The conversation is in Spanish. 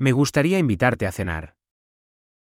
Me gustaría invitarte a cenar.